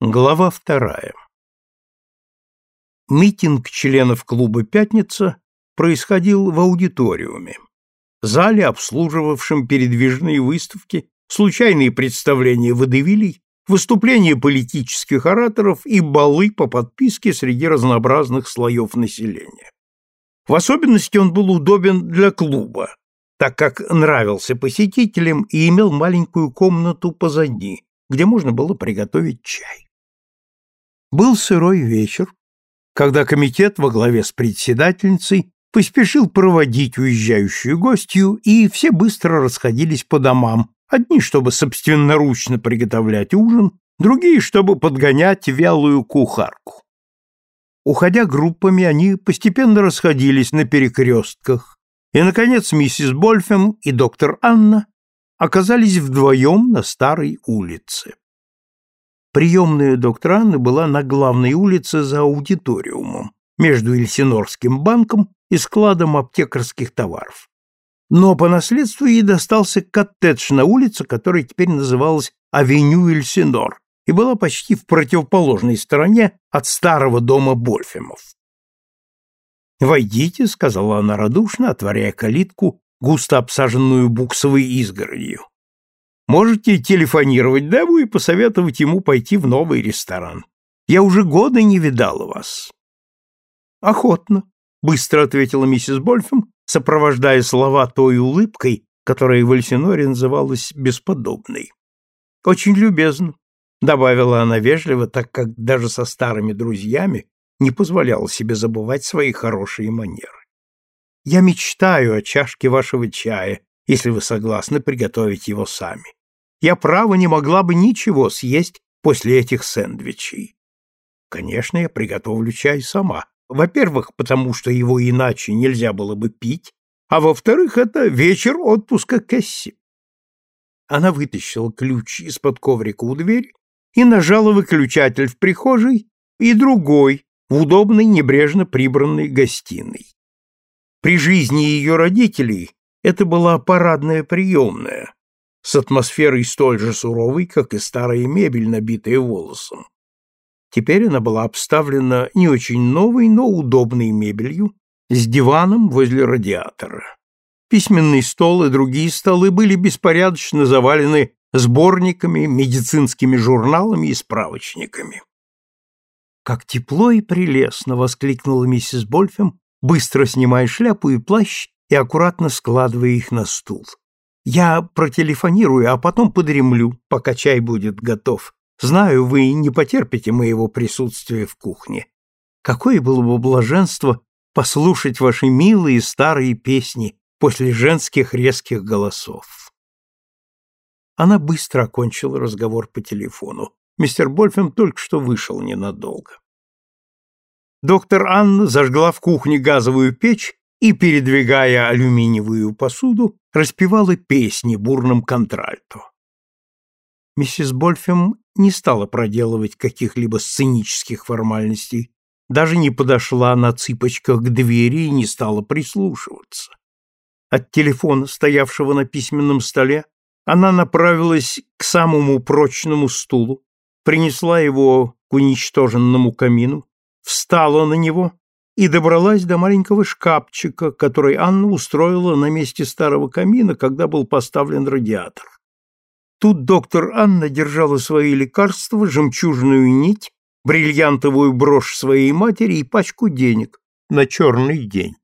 Глава вторая. Митинг членов клуба «Пятница» происходил в аудиториуме, зале, обслуживавшем передвижные выставки, случайные представления водевилей, выступления политических ораторов и балы по подписке среди разнообразных слоев населения. В особенности он был удобен для клуба, так как нравился посетителям и имел маленькую комнату позади, где можно было приготовить чай. Был сырой вечер, когда комитет во главе с председательницей поспешил проводить уезжающую гостью, и все быстро расходились по домам, одни, чтобы собственноручно приготовлять ужин, другие, чтобы подгонять вялую кухарку. Уходя группами, они постепенно расходились на перекрестках, и, наконец, миссис Больфем и доктор Анна оказались вдвоем на старой улице. Приемная доктора Анны была на главной улице за аудиториумом, между Эльсинорским банком и складом аптекарских товаров. Но по наследству ей достался коттедж на улице, которая теперь называлась Авеню Эльсинор и была почти в противоположной стороне от старого дома Больфемов. «Войдите», — сказала она радушно, отворяя калитку, густо обсаженную буксовой изгородью. Можете телефонировать Деву и посоветовать ему пойти в новый ресторан. Я уже года не видала вас. Охотно, быстро ответила миссис Больфем, сопровождая слова той улыбкой, которая в Эльсиноре называлась бесподобной. Очень любезно, добавила она вежливо, так как даже со старыми друзьями не позволяла себе забывать свои хорошие манеры. Я мечтаю о чашке вашего чая, если вы согласны приготовить его сами я право не могла бы ничего съесть после этих сэндвичей. Конечно, я приготовлю чай сама. Во-первых, потому что его иначе нельзя было бы пить, а во-вторых, это вечер отпуска Кэсси. Она вытащила ключ из-под коврика у двери и нажала выключатель в прихожей и другой в удобной, небрежно прибранной гостиной. При жизни ее родителей это была парадная приемная, с атмосферой столь же суровой, как и старая мебель, набитая волосом. Теперь она была обставлена не очень новой, но удобной мебелью, с диваном возле радиатора. Письменный стол и другие столы были беспорядочно завалены сборниками, медицинскими журналами и справочниками. «Как тепло и прелестно!» — воскликнула миссис Больфем, быстро снимая шляпу и плащ и аккуратно складывая их на стул. Я протелефонирую, а потом подремлю, пока чай будет готов. Знаю, вы не потерпите моего присутствия в кухне. Какое было бы блаженство послушать ваши милые старые песни после женских резких голосов. Она быстро окончила разговор по телефону. Мистер Больфем только что вышел ненадолго. Доктор Анна зажгла в кухне газовую печь и, передвигая алюминиевую посуду, распевала песни бурным контральто. Миссис Больфем не стала проделывать каких-либо сценических формальностей, даже не подошла на цыпочках к двери и не стала прислушиваться. От телефона, стоявшего на письменном столе, она направилась к самому прочному стулу, принесла его к уничтоженному камину, встала на него и добралась до маленького шкафчика, который Анна устроила на месте старого камина, когда был поставлен радиатор. Тут доктор Анна держала свои лекарства, жемчужную нить, бриллиантовую брошь своей матери и пачку денег на черный день.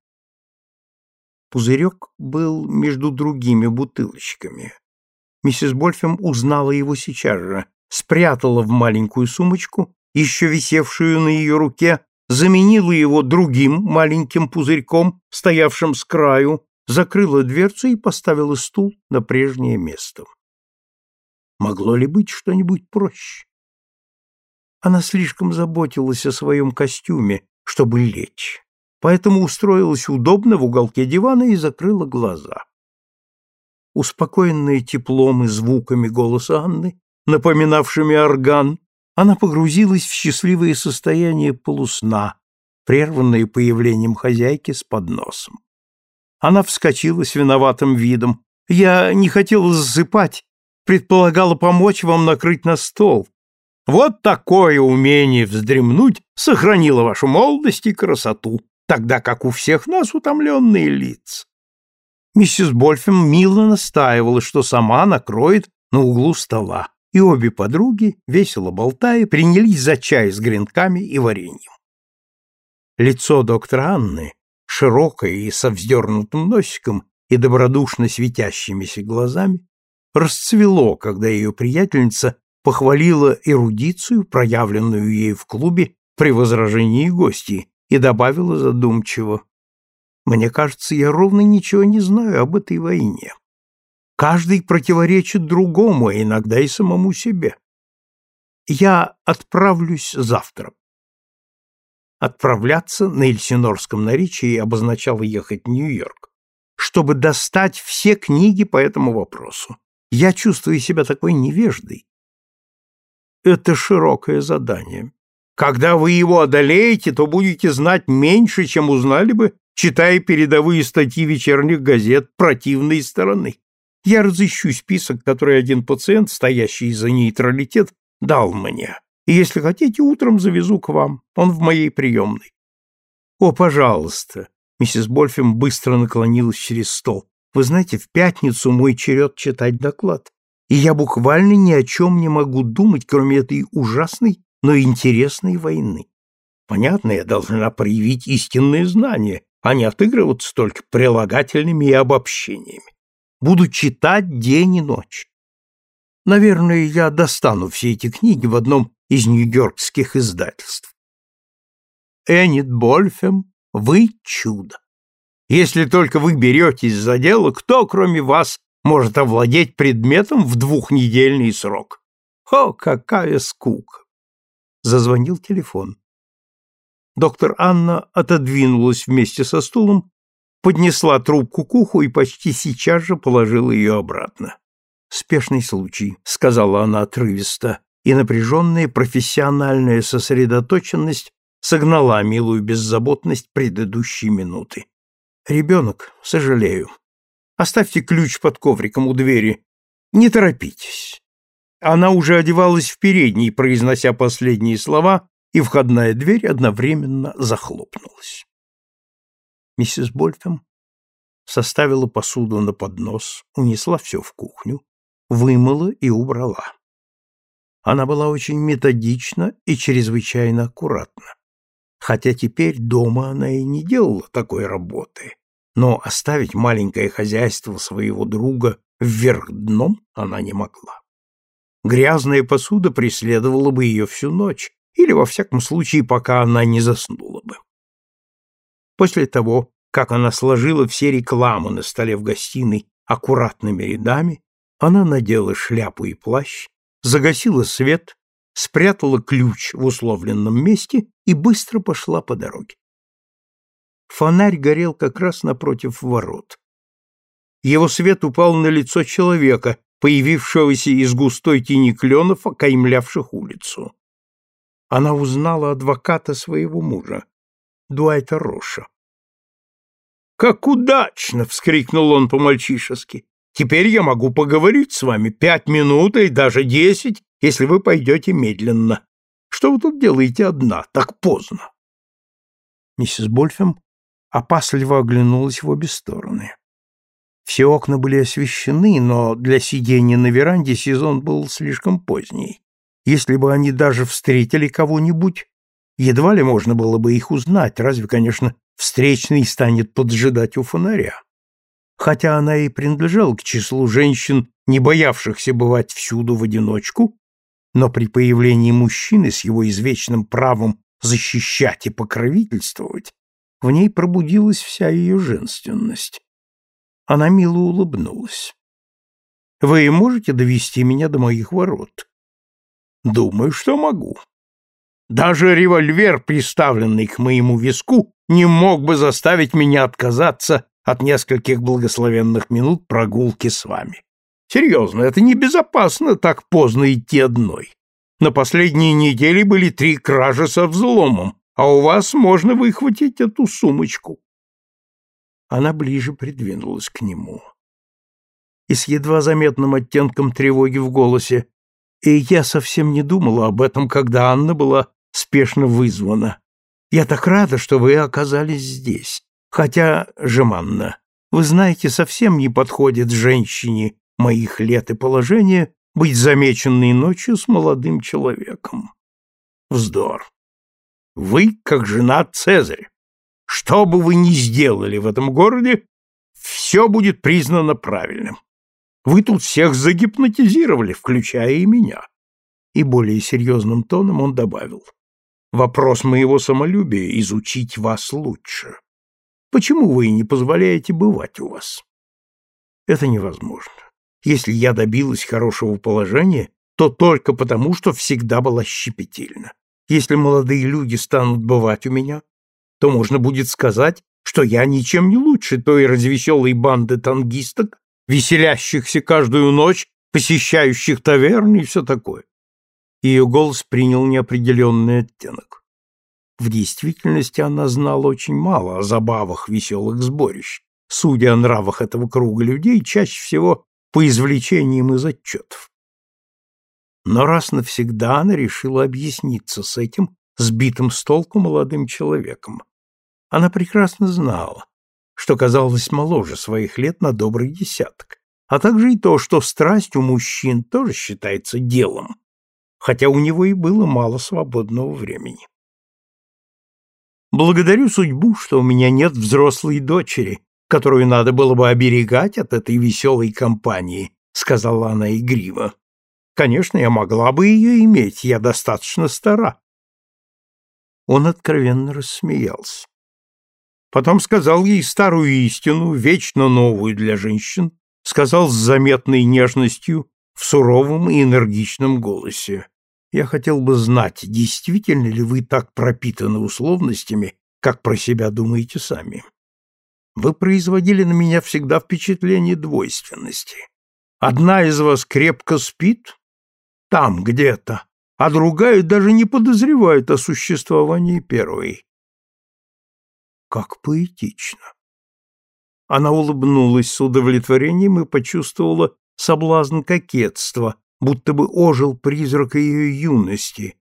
Пузырек был между другими бутылочками. Миссис Больфем узнала его сейчас же, спрятала в маленькую сумочку, еще висевшую на ее руке, заменила его другим маленьким пузырьком, стоявшим с краю, закрыла дверцу и поставила стул на прежнее место. Могло ли быть что-нибудь проще? Она слишком заботилась о своем костюме, чтобы лечь, поэтому устроилась удобно в уголке дивана и закрыла глаза. Успокоенная теплом и звуками голоса Анны, напоминавшими орган, она погрузилась в счастливое состояние полусна, прерванное появлением хозяйки с подносом. Она вскочила с виноватым видом. «Я не хотела засыпать, предполагала помочь вам накрыть на стол. Вот такое умение вздремнуть сохранило вашу молодость и красоту, тогда как у всех нас утомленные лица. Миссис Больфем мило настаивала, что сама накроет на углу стола, и обе подруги, весело болтая, принялись за чай с гренками и вареньем. Лицо доктора Анны, широкое и со вздернутым носиком и добродушно светящимися глазами, расцвело, когда ее приятельница похвалила эрудицию, проявленную ей в клубе при возражении гостей, и добавила задумчиво. «Мне кажется, я ровно ничего не знаю об этой войне. Каждый противоречит другому, а иногда и самому себе. Я отправлюсь завтра». Отправляться на эльсинорском наречии обозначало ехать в Нью-Йорк, чтобы достать все книги по этому вопросу. Я чувствую себя такой невеждой, это широкое задание. Когда вы его одолеете, то будете знать меньше, чем узнали бы, читая передовые статьи вечерних газет противной стороны. Я разыщу список, который один пациент, стоящий за нейтралитет, дал мне. И если хотите, утром завезу к вам. Он в моей приемной. О, пожалуйста. Миссис Больфем быстро наклонилась через стол. Вы знаете, в пятницу мой черед читать доклад и я буквально ни о чем не могу думать, кроме этой ужасной, но интересной войны. Понятно, я должна проявить истинные знания, а не отыгрываться только прилагательными и обобщениями. Буду читать день и ночь. Наверное, я достану все эти книги в одном из нью-йоркских издательств. Эннет Больфем, вы чудо. Если только вы беретесь за дело, кто, кроме вас, может овладеть предметом в двухнедельный срок. О, какая скука! Зазвонил телефон. Доктор Анна отодвинулась вместе со стулом, поднесла трубку к уху и почти сейчас же положила ее обратно. «Спешный случай», — сказала она отрывисто, и напряженная профессиональная сосредоточенность согнала милую беззаботность предыдущей минуты. «Ребенок, сожалею, Оставьте ключ под ковриком у двери. Не торопитесь. Она уже одевалась в передней, произнося последние слова, и входная дверь одновременно захлопнулась. Миссис Больфем составила посуду на поднос, унесла все в кухню, вымыла и убрала. Она была очень методична и чрезвычайно аккуратна, хотя теперь дома она и не делала такой работы, но оставить маленькое хозяйство своего друга вверх дном она не могла. Грязная посуда преследовала бы ее всю ночь, или, во всяком случае, пока она не заснула бы. После того, как она сложила все рекламы на столе в гостиной аккуратными рядами, она надела шляпу и плащ, загасила свет, спрятала ключ в условленном месте и быстро пошла по дороге. Фонарь горел как раз напротив ворот. Его свет упал на лицо человека, появившегося из густой тени кленов, окаймлявших улицу. Она узнала адвоката своего мужа, Дуайта Роша. «Как удачно!» — вскрикнул он по-мальчишески. «Теперь я могу поговорить с вами пять минут и даже десять, если вы пойдете медленно. Что вы тут делаете одна, так поздно?» Миссис Больфем опасливо оглянулась в обе стороны. Все окна были освещены, но для сидения на веранде сезон был слишком поздний. Если бы они даже встретили кого-нибудь, едва ли можно было бы их узнать, разве, конечно, встречный станет поджидать у фонаря. Хотя она и принадлежала к числу женщин, не боявшихся бывать всюду в одиночку, но при появлении мужчины с его извечным правом защищать и покровительствовать в ней пробудилась вся ее женственность. Она мило улыбнулась. «Вы можете довести меня до моих ворот?» «Думаю, что могу. Даже револьвер, приставленный к моему виску, не мог бы заставить меня отказаться от нескольких благословенных минут прогулки с вами. Серьезно, это небезопасно так поздно идти одной. На последней неделе были три кражи со взломом, а у вас можно выхватить эту сумочку. Она ближе придвинулась к нему. И с едва заметным оттенком тревоги в голосе. И я совсем не думала об этом, когда Анна была спешно вызвана. Я так рада, что вы оказались здесь. Хотя, Жеманна, вы знаете, совсем не подходит женщине моих лет и положения быть замеченной ночью с молодым человеком. Вздор. Вы, как жена Цезаря, что бы вы ни сделали в этом городе, все будет признано правильным. Вы тут всех загипнотизировали, включая и меня. И более серьезным тоном он добавил. Вопрос моего самолюбия — изучить вас лучше. Почему вы не позволяете бывать у вас? Это невозможно. Если я добилась хорошего положения, то только потому, что всегда была щепетильна. Если молодые люди станут бывать у меня, то можно будет сказать, что я ничем не лучше той развеселой банды тангисток, веселящихся каждую ночь, посещающих таверны и все такое. Ее голос принял неопределенный оттенок. В действительности она знала очень мало о забавах веселых сборищ, судя о нравах этого круга людей, чаще всего по извлечениям из отчетов. Но раз навсегда она решила объясниться с этим сбитым с толку молодым человеком. Она прекрасно знала, что казалось моложе своих лет на добрый десяток, а также и то, что страсть у мужчин тоже считается делом, хотя у него и было мало свободного времени. Благодарю судьбу, что у меня нет взрослой дочери, которую надо было бы оберегать от этой веселой компании, сказала она игриво. Конечно, я могла бы ее иметь, я достаточно стара. Он откровенно рассмеялся. Потом сказал ей старую истину, вечно новую для женщин, сказал с заметной нежностью, в суровом и энергичном голосе. Я хотел бы знать, действительно ли вы так пропитаны условностями, как про себя думаете сами. Вы производили на меня всегда впечатление двойственности. Одна из вас крепко спит, там где-то, а другая даже не подозревает о существовании первой. Как поэтично. Она улыбнулась с удовлетворением и почувствовала соблазн кокетства, будто бы ожил призрак ее юности,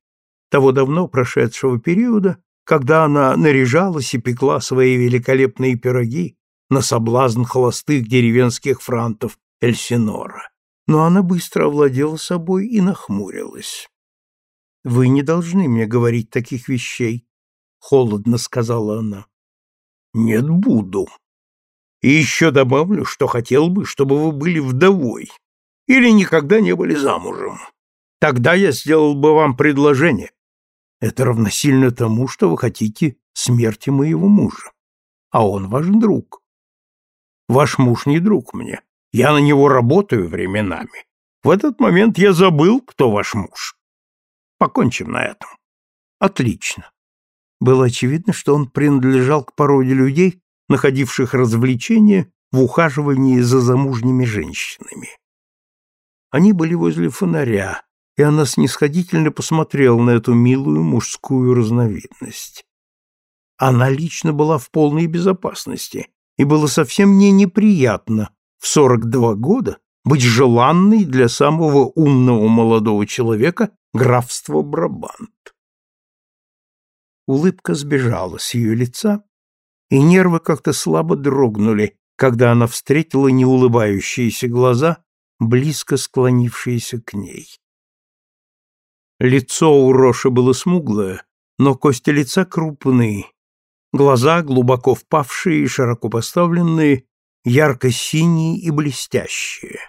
того давно прошедшего периода, когда она наряжалась и пекла свои великолепные пироги на соблазн холостых деревенских франтов Эльсинора. Но она быстро овладела собой и нахмурилась. «Вы не должны мне говорить таких вещей», — холодно сказала она. «Нет, буду. И еще добавлю, что хотел бы, чтобы вы были вдовой или никогда не были замужем. Тогда я сделал бы вам предложение. Это равносильно тому, что вы хотите смерти моего мужа. А он ваш друг. Ваш муж не друг мне. Я на него работаю временами. В этот момент я забыл, кто ваш муж. Покончим на этом. Отлично. Было очевидно, что он принадлежал к породе людей, находивших развлечения в ухаживании за замужними женщинами. Они были возле фонаря, и она снисходительно посмотрела на эту милую мужскую разновидность. Она лично была в полной безопасности, и было совсем не неприятно в 42 года быть желанной для самого умного молодого человека графства Брабант. Улыбка сбежала с ее лица, и нервы как-то слабо дрогнули, когда она встретила неулыбающиеся глаза близко склонившиеся к ней. Лицо у Роши было смуглое, но кости лица крупные, глаза глубоко впавшие и широко поставленные, ярко-синие и блестящие.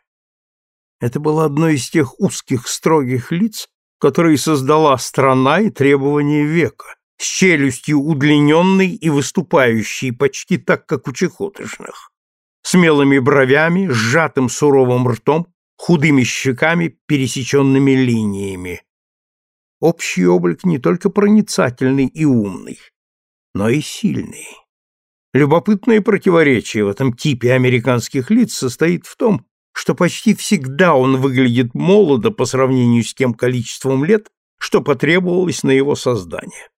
Это было одно из тех узких строгих лиц, которые создала страна и требования века, с челюстью удлиненной и выступающей почти так, как у чехотошных смелыми бровями, сжатым суровым ртом, худыми щеками, пересеченными линиями. Общий облик не только проницательный и умный, но и сильный. Любопытное противоречие в этом типе американских лиц состоит в том, что почти всегда он выглядит молодо по сравнению с тем количеством лет, что потребовалось на его создание.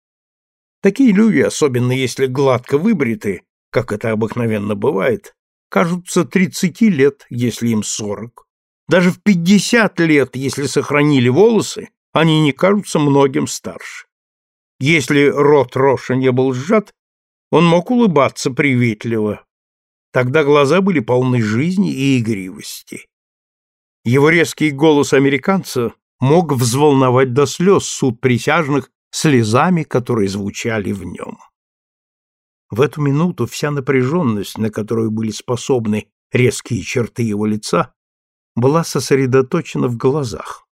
Такие люди, особенно если гладко выбриты, как это обыкновенно бывает, кажутся тридцати лет, если им сорок. Даже в пятьдесят лет, если сохранили волосы, они не кажутся многим старше. Если рот Роша не был сжат, он мог улыбаться приветливо. Тогда глаза были полны жизни и игривости. Его резкий голос американца мог взволновать до слез суд присяжных слезами, которые звучали в нем. В эту минуту вся напряженность, на которую были способны резкие черты его лица, была сосредоточена в глазах.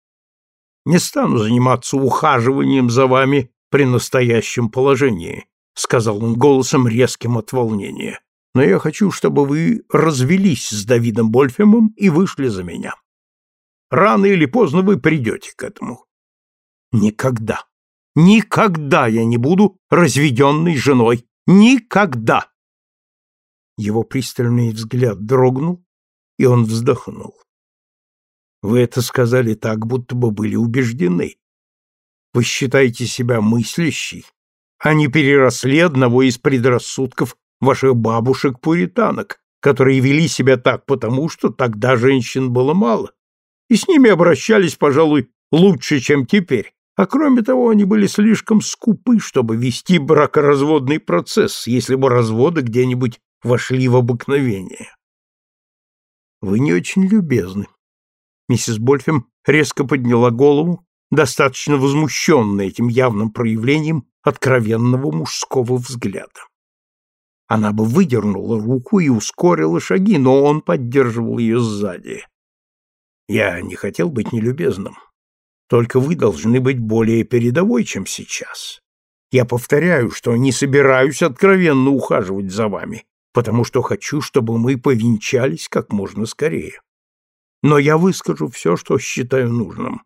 «Не стану заниматься ухаживанием за вами при настоящем положении», сказал он голосом резким от волнения. «Но я хочу, чтобы вы развелись с Давидом Больфемом и вышли за меня. Рано или поздно вы придете к этому». «Никогда, никогда я не буду разведенной женой Никогда! Его пристальный взгляд дрогнул, и он вздохнул. Вы это сказали так, будто бы были убеждены. Вы считаете себя мыслящей, а не переросли одного из предрассудков ваших бабушек-пуританок, которые вели себя так потому, что тогда женщин было мало, и с ними обращались, пожалуй, лучше, чем теперь, а кроме того, они были слишком скупы, чтобы вести бракоразводный процесс, если бы разводы где-нибудь вошли в обыкновение. Вы не очень любезны. Миссис Больфем резко подняла голову, достаточно возмущенная этим явным проявлением откровенного мужского взгляда. Она бы выдернула руку и ускорила шаги, но он поддерживал ее сзади. Я не хотел быть нелюбезным. Только вы должны быть более передовой, чем сейчас. Я повторяю, что не собираюсь откровенно ухаживать за вами, потому что хочу, чтобы мы повенчались как можно скорее. Но я выскажу все, что считаю нужным.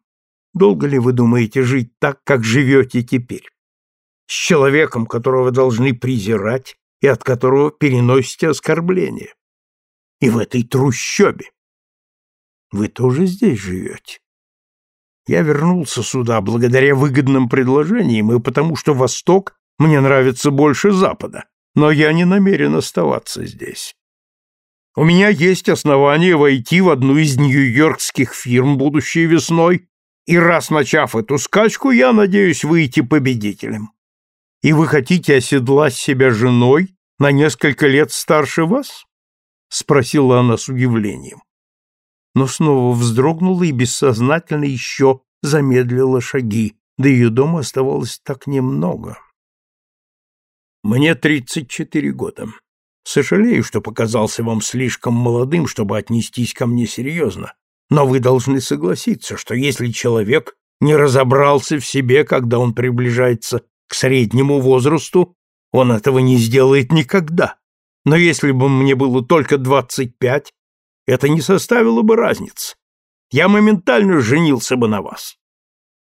Долго ли вы думаете жить так, как живете теперь? С человеком, которого должны презирать и от которого переносите оскорбления? И в этой трущобе. Вы тоже здесь живете? Я вернулся сюда благодаря выгодным предложениям и потому, что Восток мне нравится больше Запада, но я не намерен оставаться здесь. У меня есть основания войти в одну из нью-йоркских фирм будущей весной, и раз начав эту скачку, я надеюсь выйти победителем. И вы хотите оседлать себя женой на несколько лет старше вас? спросила она с удивлением но снова вздрогнула и бессознательно еще замедлила шаги. До ее дома оставалось так немного. Мне тридцать четыре года. Сожалею, что показался вам слишком молодым, чтобы отнестись ко мне серьезно. Но вы должны согласиться, что если человек не разобрался в себе, когда он приближается к среднему возрасту, он этого не сделает никогда. Но если бы мне было только двадцать пять, это не составило бы разницы. Я моментально женился бы на вас.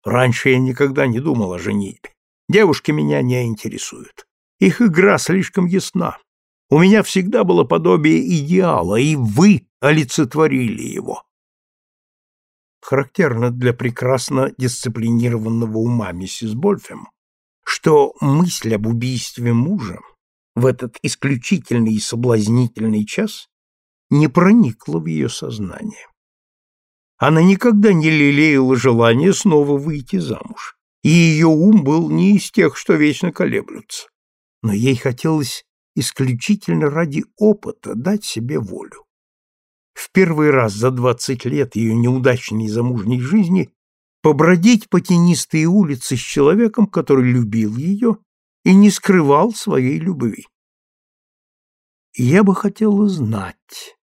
Раньше я никогда не думал о женитьбе. Девушки меня не интересуют. Их игра слишком ясна. У меня всегда было подобие идеала, и вы олицетворили его. Характерно для прекрасно дисциплинированного ума миссис Больфем, что мысль об убийстве мужа в этот исключительный и соблазнительный час не проникло в ее сознание. Она никогда не лелеяла желание снова выйти замуж, и ее ум был не из тех, что вечно колеблются. Но ей хотелось исключительно ради опыта дать себе волю. В первый раз за двадцать лет ее неудачной замужней жизни побродить по тенистые улицы с человеком, который любил ее и не скрывал своей любви. Я бы хотела знать,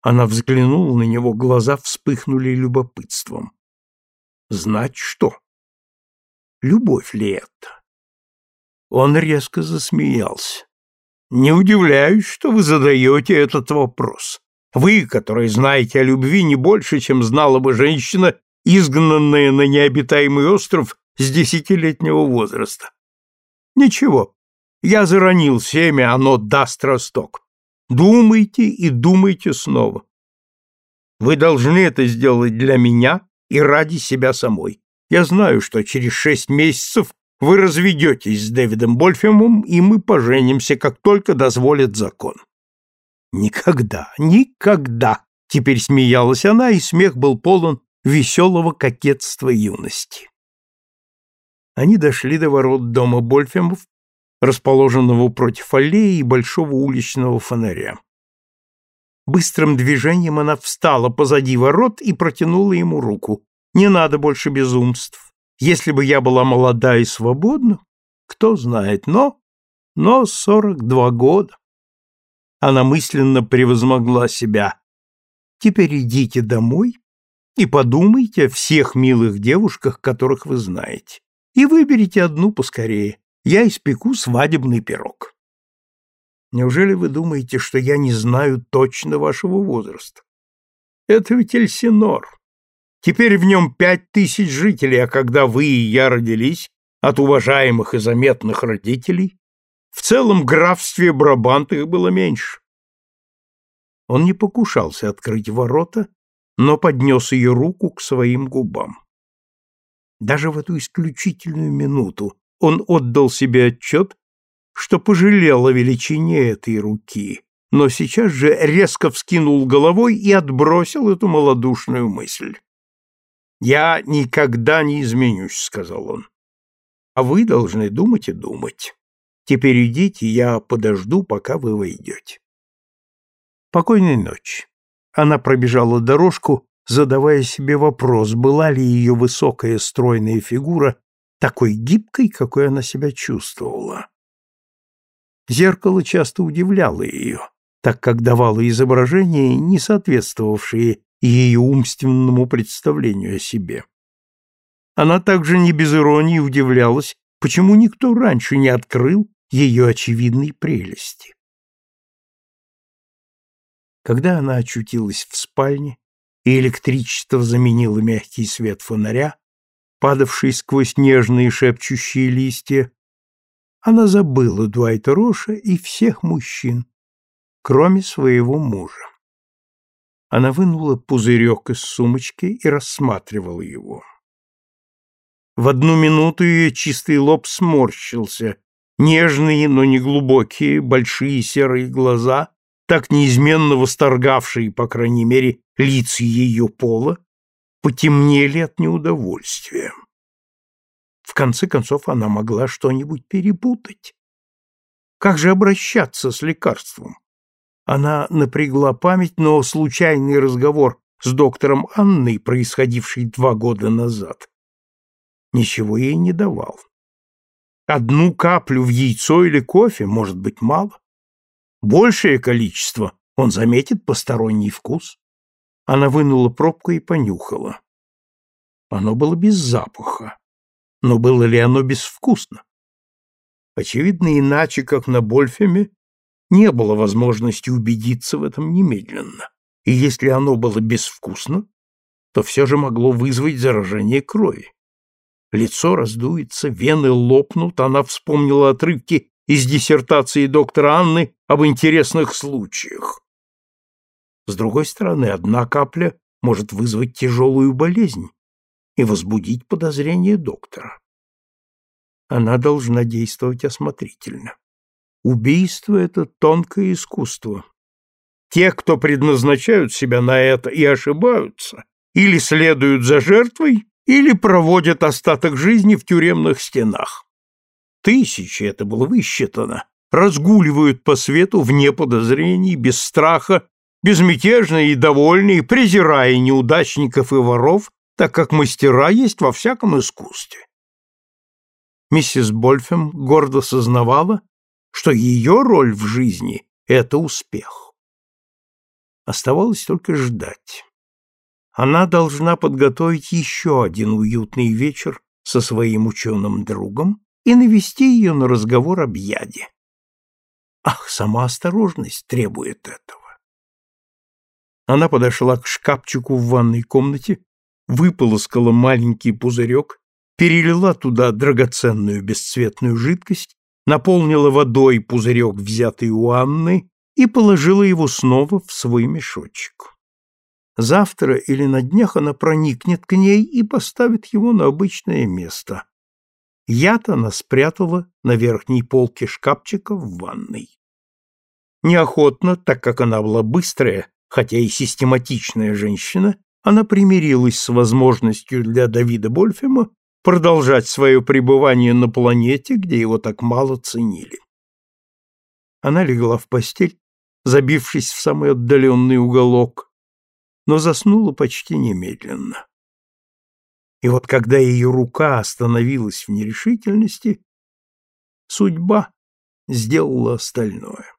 она взглянула на него, глаза вспыхнули любопытством. Знать что? Любовь ли это? Он резко засмеялся. Не удивляюсь, что вы задаете этот вопрос. Вы, которые знаете о любви не больше, чем знала бы женщина, изгнанная на необитаемый остров с десятилетнего возраста. Ничего, я заронил семя, оно даст росток. Думайте и думайте снова. Вы должны это сделать для меня и ради себя самой. Я знаю, что через шесть месяцев вы разведетесь с Дэвидом Больфемом, и мы поженимся, как только дозволит закон. Никогда, никогда Теперь смеялась она, и смех был полон веселого кокетства юности. Они дошли до ворот дома Больфемов, расположенного против аллеи и большого уличного фонаря. Быстрым движением она встала позади ворот и протянула ему руку. «Не надо больше безумств. Если бы я была молода и свободна, кто знает, но... Но сорок два года». Она мысленно превозмогла себя. «Теперь идите домой и подумайте о всех милых девушках, которых вы знаете, и выберите одну поскорее. Я испеку свадебный пирог». Неужели вы думаете, что я не знаю точно вашего возраста? Это ведь Эльсинор. Теперь в нем пять тысяч жителей, а когда вы и я родились, от уважаемых и заметных родителей, в целом графстве Брабант их было меньше. Он не покушался открыть ворота, но поднес ее руку к своим губам. Даже в эту исключительную минуту он отдал себе отчет, что пожалел о величине этой руки, но сейчас же резко вскинул головой и отбросил эту малодушную мысль. «Я никогда не изменюсь», — сказал он. «А вы должны думать и думать. Теперь идите, я подожду, пока вы войдете». Покойной ночи. Она пробежала дорожку, задавая себе вопрос, была ли ее высокая стройная фигура такой гибкой, какой она себя чувствовала. Зеркало часто удивляло ее, так как давало изображения, не соответствовавшие ее умственному представлению о себе. Она также не без иронии удивлялась, почему никто раньше не открыл ее очевидной прелести. Когда она очутилась в спальне, и электричество заменило мягкий свет фонаря, падавший сквозь нежные шепчущие листья, она забыла Дуайта Роша и всех мужчин, кроме своего мужа. Она вынула пузырек из сумочки и рассматривала его. В одну минуту ее чистый лоб сморщился, нежные, но не глубокие, большие серые глаза, так неизменно восторгавшие, по крайней мере, лица ее пола, потемнели от неудовольствия. В конце концов, она могла что-нибудь перепутать. Как же обращаться с лекарством? Она напрягла память, но случайный разговор с доктором Анной, происходивший два года назад, ничего ей не давал. Одну каплю в яйцо или кофе может быть мало. Большее количество он заметит посторонний вкус. Она вынула пробку и понюхала. Оно было без запаха. Но было ли оно безвкусно? Очевидно, иначе, как на Больфеме, не было возможности убедиться в этом немедленно. И если оно было безвкусно, то все же могло вызвать заражение крови. Лицо раздуется, вены лопнут, она вспомнила отрывки из диссертации доктора Анны об интересных случаях. С другой стороны, одна капля может вызвать тяжелую болезнь, и возбудить подозрение доктора. Она должна действовать осмотрительно. Убийство — это тонкое искусство. Те, кто предназначают себя на это и ошибаются, или следуют за жертвой, или проводят остаток жизни в тюремных стенах. Тысячи, это было высчитано, разгуливают по свету вне подозрений, без страха, безмятежные и довольные, презирая неудачников и воров так как мастера есть во всяком искусстве. Миссис Больфем гордо сознавала, что ее роль в жизни — это успех. Оставалось только ждать. Она должна подготовить еще один уютный вечер со своим ученым другом и навести ее на разговор об яде. Ах, сама осторожность требует этого. Она подошла к шкафчику в ванной комнате выполоскала маленький пузырек, перелила туда драгоценную бесцветную жидкость, наполнила водой пузырек, взятый у Анны, и положила его снова в свой мешочек. Завтра или на днях она проникнет к ней и поставит его на обычное место. Яд она спрятала на верхней полке шкафчика в ванной. Неохотно, так как она была быстрая, Хотя и систематичная женщина, она примирилась с возможностью для Давида Больфема продолжать свое пребывание на планете, где его так мало ценили. Она легла в постель, забившись в самый отдаленный уголок, но заснула почти немедленно. И вот когда ее рука остановилась в нерешительности, судьба сделала остальное.